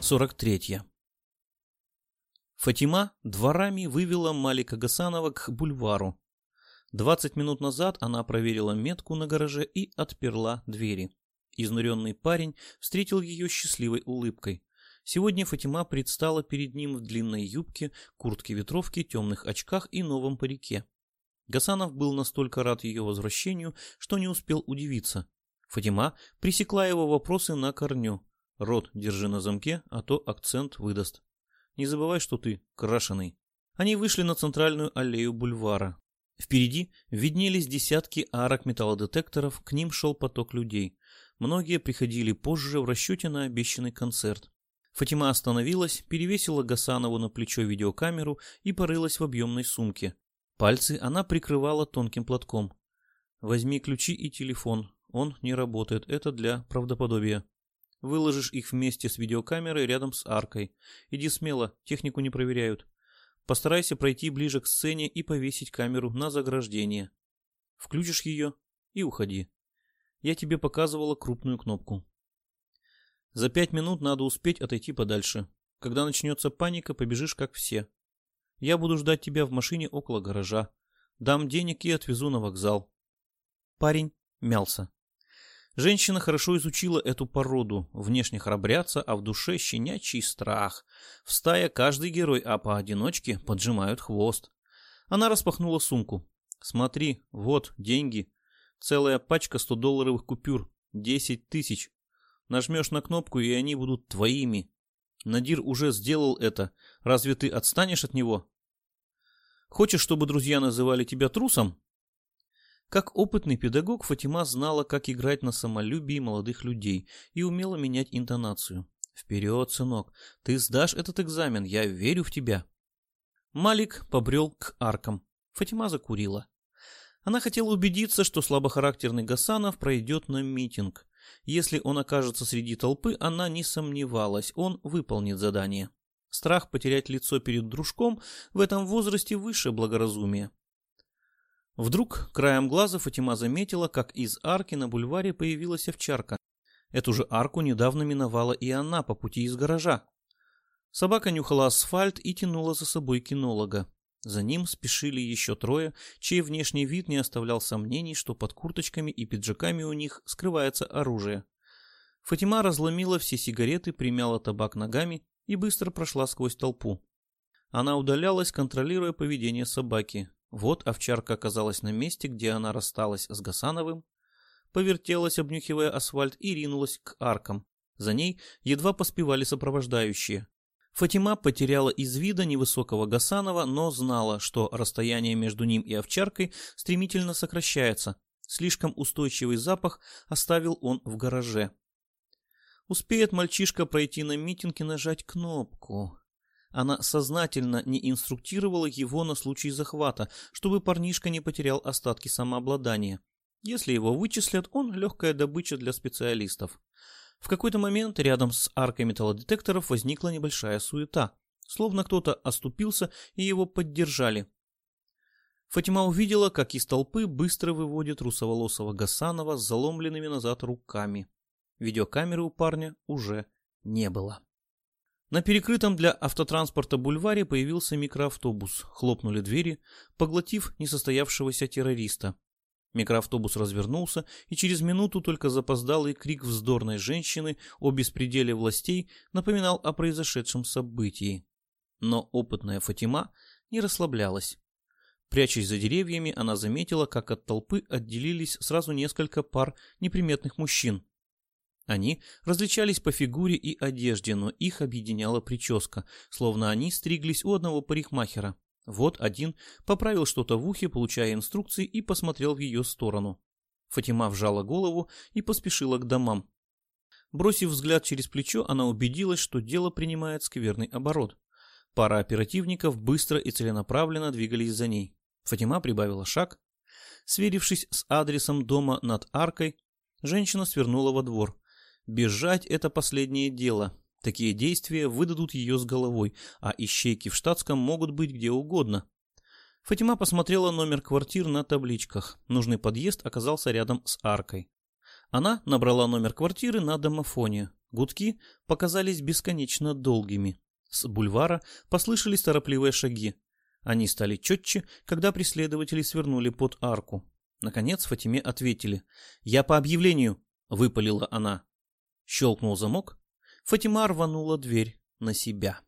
43. Фатима дворами вывела Малика Гасанова к бульвару. 20 минут назад она проверила метку на гараже и отперла двери. Изнуренный парень встретил ее счастливой улыбкой. Сегодня Фатима предстала перед ним в длинной юбке, куртке ветровки, темных очках и новом парике. Гасанов был настолько рад ее возвращению, что не успел удивиться. Фатима пресекла его вопросы на корню. Рот держи на замке, а то акцент выдаст. Не забывай, что ты крашеный. Они вышли на центральную аллею бульвара. Впереди виднелись десятки арок металлодетекторов, к ним шел поток людей. Многие приходили позже в расчете на обещанный концерт. Фатима остановилась, перевесила Гасанову на плечо видеокамеру и порылась в объемной сумке. Пальцы она прикрывала тонким платком. «Возьми ключи и телефон. Он не работает. Это для правдоподобия». Выложишь их вместе с видеокамерой рядом с аркой. Иди смело, технику не проверяют. Постарайся пройти ближе к сцене и повесить камеру на заграждение. Включишь ее и уходи. Я тебе показывала крупную кнопку. За пять минут надо успеть отойти подальше. Когда начнется паника, побежишь как все. Я буду ждать тебя в машине около гаража. Дам денег и отвезу на вокзал. Парень мялся. Женщина хорошо изучила эту породу, внешне храбрятся, а в душе щенячий страх. В стае каждый герой, а поодиночке поджимают хвост. Она распахнула сумку. «Смотри, вот, деньги. Целая пачка 100-долларовых купюр. 10 тысяч. Нажмешь на кнопку, и они будут твоими. Надир уже сделал это. Разве ты отстанешь от него? Хочешь, чтобы друзья называли тебя трусом? Как опытный педагог, Фатима знала, как играть на самолюбии молодых людей и умела менять интонацию. «Вперед, сынок, ты сдашь этот экзамен, я верю в тебя». Малик побрел к аркам. Фатима закурила. Она хотела убедиться, что слабохарактерный Гасанов пройдет на митинг. Если он окажется среди толпы, она не сомневалась, он выполнит задание. Страх потерять лицо перед дружком в этом возрасте выше благоразумия. Вдруг краем глаза Фатима заметила, как из арки на бульваре появилась овчарка. Эту же арку недавно миновала и она по пути из гаража. Собака нюхала асфальт и тянула за собой кинолога. За ним спешили еще трое, чей внешний вид не оставлял сомнений, что под курточками и пиджаками у них скрывается оружие. Фатима разломила все сигареты, примяла табак ногами и быстро прошла сквозь толпу. Она удалялась, контролируя поведение собаки. Вот овчарка оказалась на месте, где она рассталась с Гасановым, повертелась, обнюхивая асфальт, и ринулась к аркам. За ней едва поспевали сопровождающие. Фатима потеряла из вида невысокого Гасанова, но знала, что расстояние между ним и овчаркой стремительно сокращается. Слишком устойчивый запах оставил он в гараже. Успеет мальчишка пройти на митинг и нажать кнопку. Она сознательно не инструктировала его на случай захвата, чтобы парнишка не потерял остатки самообладания. Если его вычислят, он легкая добыча для специалистов. В какой-то момент рядом с аркой металлодетекторов возникла небольшая суета. Словно кто-то оступился и его поддержали. Фатима увидела, как из толпы быстро выводит русоволосого Гасанова с заломленными назад руками. Видеокамеры у парня уже не было. На перекрытом для автотранспорта бульваре появился микроавтобус. Хлопнули двери, поглотив несостоявшегося террориста. Микроавтобус развернулся, и через минуту только запоздалый крик вздорной женщины о беспределе властей напоминал о произошедшем событии. Но опытная Фатима не расслаблялась. Прячась за деревьями, она заметила, как от толпы отделились сразу несколько пар неприметных мужчин. Они различались по фигуре и одежде, но их объединяла прическа, словно они стриглись у одного парикмахера. Вот один поправил что-то в ухе, получая инструкции, и посмотрел в ее сторону. Фатима вжала голову и поспешила к домам. Бросив взгляд через плечо, она убедилась, что дело принимает скверный оборот. Пара оперативников быстро и целенаправленно двигались за ней. Фатима прибавила шаг. Сверившись с адресом дома над аркой, женщина свернула во двор. Бежать – это последнее дело. Такие действия выдадут ее с головой, а ищейки в штатском могут быть где угодно. Фатима посмотрела номер квартир на табличках. Нужный подъезд оказался рядом с аркой. Она набрала номер квартиры на домофоне. Гудки показались бесконечно долгими. С бульвара послышались торопливые шаги. Они стали четче, когда преследователи свернули под арку. Наконец Фатиме ответили. «Я по объявлению», — выпалила она. Щелкнул замок. Фатима рванула дверь на себя.